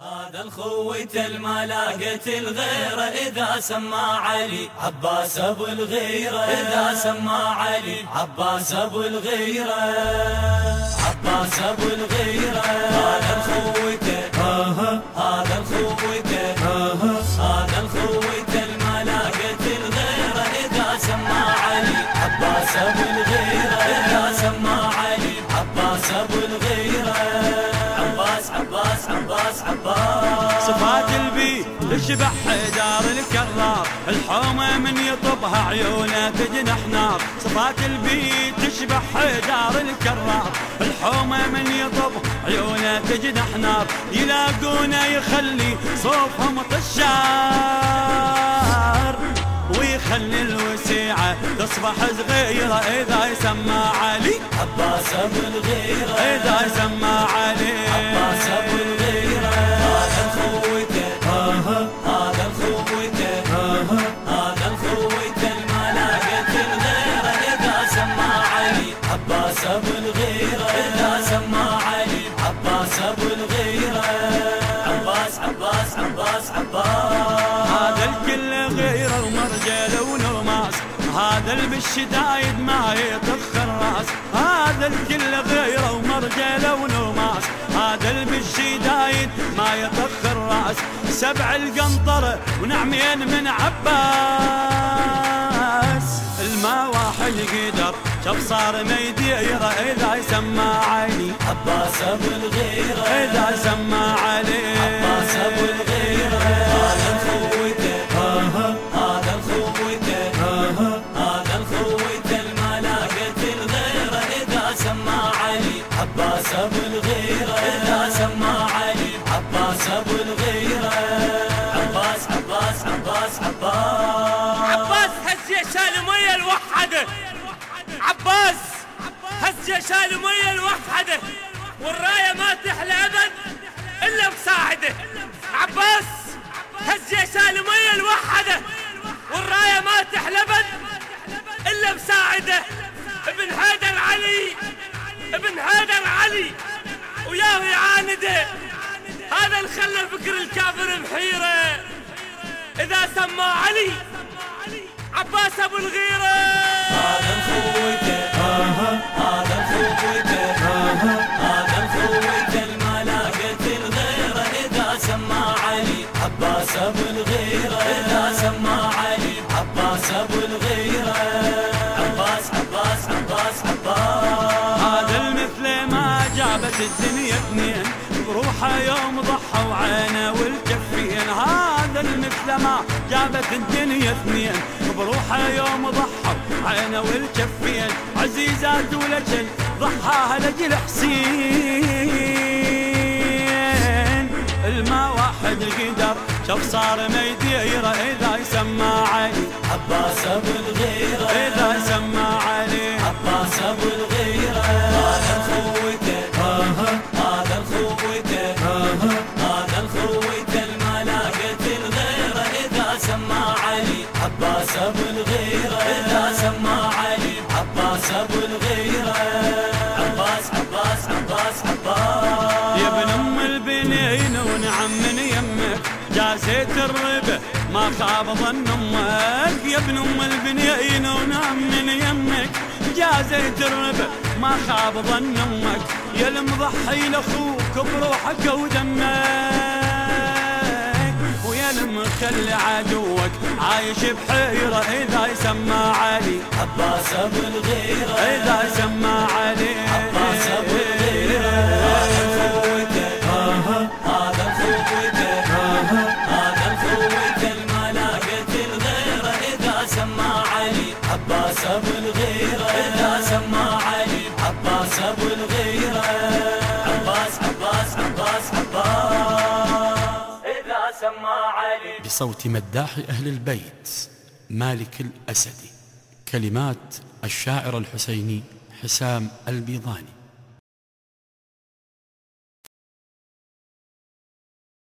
هذا الخوت الملاقة الغيرة إذا سمى علي. عباس أبو الغيرة إذا سمى علي. عباس أبو الغيرة عباس أبو الغيرة. هذا الخوت هذا الخوت هذا الخوت الملاقة الغيرة إذا سمى علي. عباس أبو الغيرة إذا سمى علي. عباس أبو الغيرة. عباس عباس عباس. صفات البي تشبح دار الكرار. الحومة من يطبها عيونه تجنح نار. صفات البي تشبح دار الكرار. الحومة من يطب عيونه تجنح نار. يلاقونه يخلي صوفهم طشار. ويخلي الوسيعة تصبح صغيرة إذا يسمى علي. عباس أبو الغيرة. إذا يسمى علي. سمى علي عباس أبو الغيرة. عباس عباس عباس عباس. هذا الكل غيره ومرجله ونرماس هذا البالشدايد ما يطخ الراس. هذا الكل غيره ومرجله ونرماس هذا البالشدايد ما يطخ الراس. سبع القنطرة ونعمين من عباس. الما واحد قدر شوف صار ميديره اذا يسمى علي عباس أبو الغيرة. اذا سمى علي عباس أبو الغيرة. هذا الخوته هذا الخوته هذا الخوته الملاقة الغيرة. إذا سمى علي. عباس أبو الغيرة. إذا سمى علي. عباس أبو الغيرة. عباس عباس عباس عباس عباس. الوحده عباس هز شال مية الوحده. والراية ما تحلى أبد إلا بساعده. عباس هز شال مية الوحده. والراية ما تحلى أبد إلا بساعده. ابن هيدر علي ابن هيدر علي. وياه يعانده. هذا اللي خلى فكر الكافر بحيره. إذا سمى علي عباس أبو الغيرة. هذا الخوته هذا الخوته هذا الخوته الملاقة الغيره اذا سمى علي عباس ابو الغيره اذا سمى علي عباس ابو الغيره عباس عباس عباس عباس هذا المثل ما جابت الدنيا اثنين بروحه يوم ضحى وعينه والكفين. هذا المثل ما جابت الدنيا اثنين. بروحه يوم ضحى. عينه والكفين عزيزات ولجل ضحاها لجل حسين. الما واحد قدر شوف صار ميديره إذا يسمى علي عباس أبو الغيرة. إذا يسمى علي عباس أبو الغيرة. علي عباس أبو الغيرة. اذا سمى علي عباس أبو الغيرة. عباس عباس عباس عباس. يا ابن أم البنين ونعم من يمك جازيت الربا ما خاب ظن أمك. يا ابن أم البنين ونعم من يمك جازيت الربا ما خاب ظن أمك. يا المضحي لأخوك بروحك ودمك. المخلي عدوك عايش بحيرة إذا يسمى علي. عباس أبو الغيرة. إذا يسمى علي. عباس سمى علي. عباس أبو الغيرة. إذا سمى علي. عباس أبو الغيرة. سمى علي بصوت مداح أهل البيت مالك الأسدي كلمات الشاعر الحسيني حسام البيضاني.